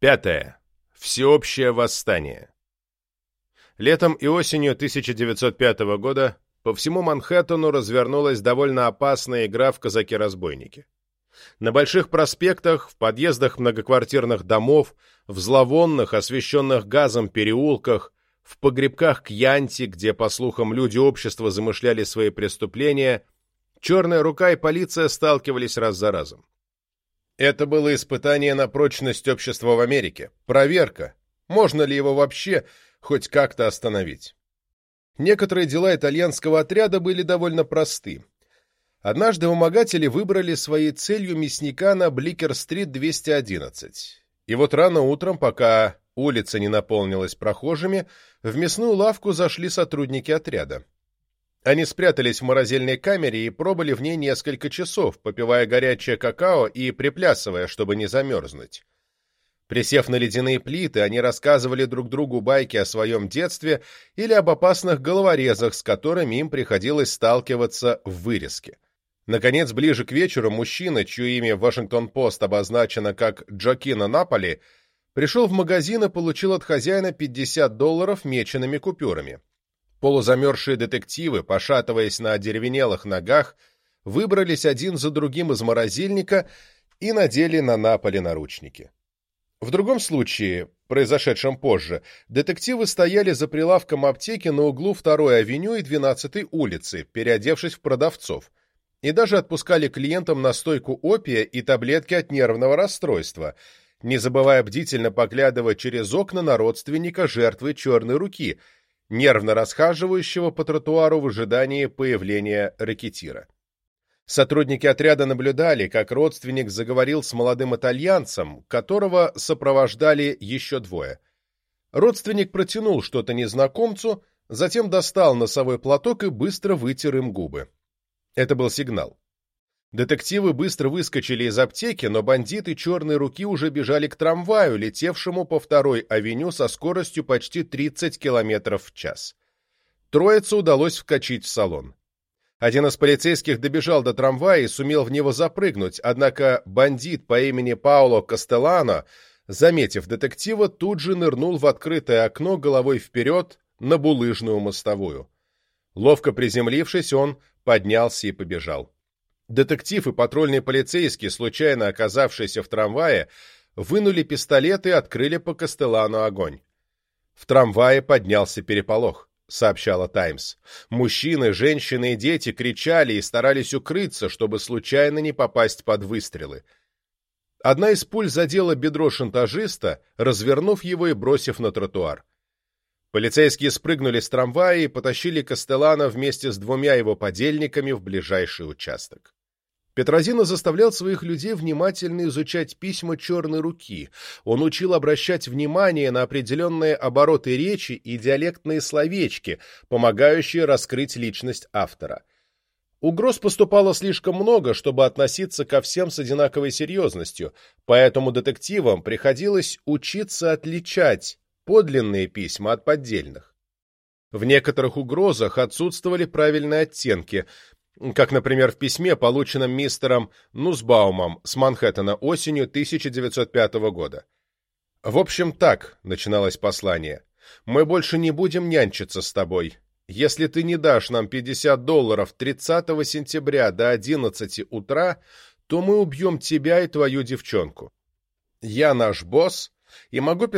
Пятое. Всеобщее восстание. Летом и осенью 1905 года по всему Манхэттену развернулась довольно опасная игра в казаки-разбойники. На больших проспектах, в подъездах многоквартирных домов, в зловонных, освещенных газом переулках, в погребках Кьянти, где, по слухам, люди общества замышляли свои преступления, черная рука и полиция сталкивались раз за разом. Это было испытание на прочность общества в Америке, проверка, можно ли его вообще хоть как-то остановить. Некоторые дела итальянского отряда были довольно просты. Однажды вымогатели выбрали своей целью мясника на Бликер-стрит 211. И вот рано утром, пока улица не наполнилась прохожими, в мясную лавку зашли сотрудники отряда. Они спрятались в морозильной камере и пробыли в ней несколько часов, попивая горячее какао и приплясывая, чтобы не замерзнуть. Присев на ледяные плиты, они рассказывали друг другу байки о своем детстве или об опасных головорезах, с которыми им приходилось сталкиваться в вырезке. Наконец, ближе к вечеру мужчина, чье имя в Вашингтон-Пост обозначено как Джокино Наполи, пришел в магазин и получил от хозяина 50 долларов меченными купюрами. Полузамерзшие детективы, пошатываясь на одеревенелых ногах, выбрались один за другим из морозильника и надели на Наполе наручники. В другом случае, произошедшем позже, детективы стояли за прилавком аптеки на углу 2-й авеню и 12-й улицы, переодевшись в продавцов, и даже отпускали клиентам настойку опия и таблетки от нервного расстройства, не забывая бдительно поглядывать через окна на родственника жертвы черной руки – нервно расхаживающего по тротуару в ожидании появления ракетира. Сотрудники отряда наблюдали, как родственник заговорил с молодым итальянцем, которого сопровождали еще двое. Родственник протянул что-то незнакомцу, затем достал носовой платок и быстро вытер им губы. Это был сигнал. Детективы быстро выскочили из аптеки, но бандиты черной руки уже бежали к трамваю, летевшему по второй авеню со скоростью почти 30 км в час. Троице удалось вкачить в салон. Один из полицейских добежал до трамвая и сумел в него запрыгнуть, однако бандит по имени Пауло Кастеллано, заметив детектива, тут же нырнул в открытое окно головой вперед на булыжную мостовую. Ловко приземлившись, он поднялся и побежал. Детектив и патрульный полицейский, случайно оказавшиеся в трамвае, вынули пистолеты и открыли по Кастеллану огонь. В трамвае поднялся переполох, сообщала «Таймс». Мужчины, женщины и дети кричали и старались укрыться, чтобы случайно не попасть под выстрелы. Одна из пуль задела бедро шантажиста, развернув его и бросив на тротуар. Полицейские спрыгнули с трамвая и потащили Кастеллана вместе с двумя его подельниками в ближайший участок. Петрозина заставлял своих людей внимательно изучать письма черной руки. Он учил обращать внимание на определенные обороты речи и диалектные словечки, помогающие раскрыть личность автора. Угроз поступало слишком много, чтобы относиться ко всем с одинаковой серьезностью, поэтому детективам приходилось учиться отличать подлинные письма от поддельных. В некоторых угрозах отсутствовали правильные оттенки, как, например, в письме, полученном мистером Нусбаумом с Манхэттена осенью 1905 года. «В общем, так», — начиналось послание, — «мы больше не будем нянчиться с тобой. Если ты не дашь нам 50 долларов 30 сентября до 11 утра, то мы убьем тебя и твою девчонку. Я наш босс и могу писать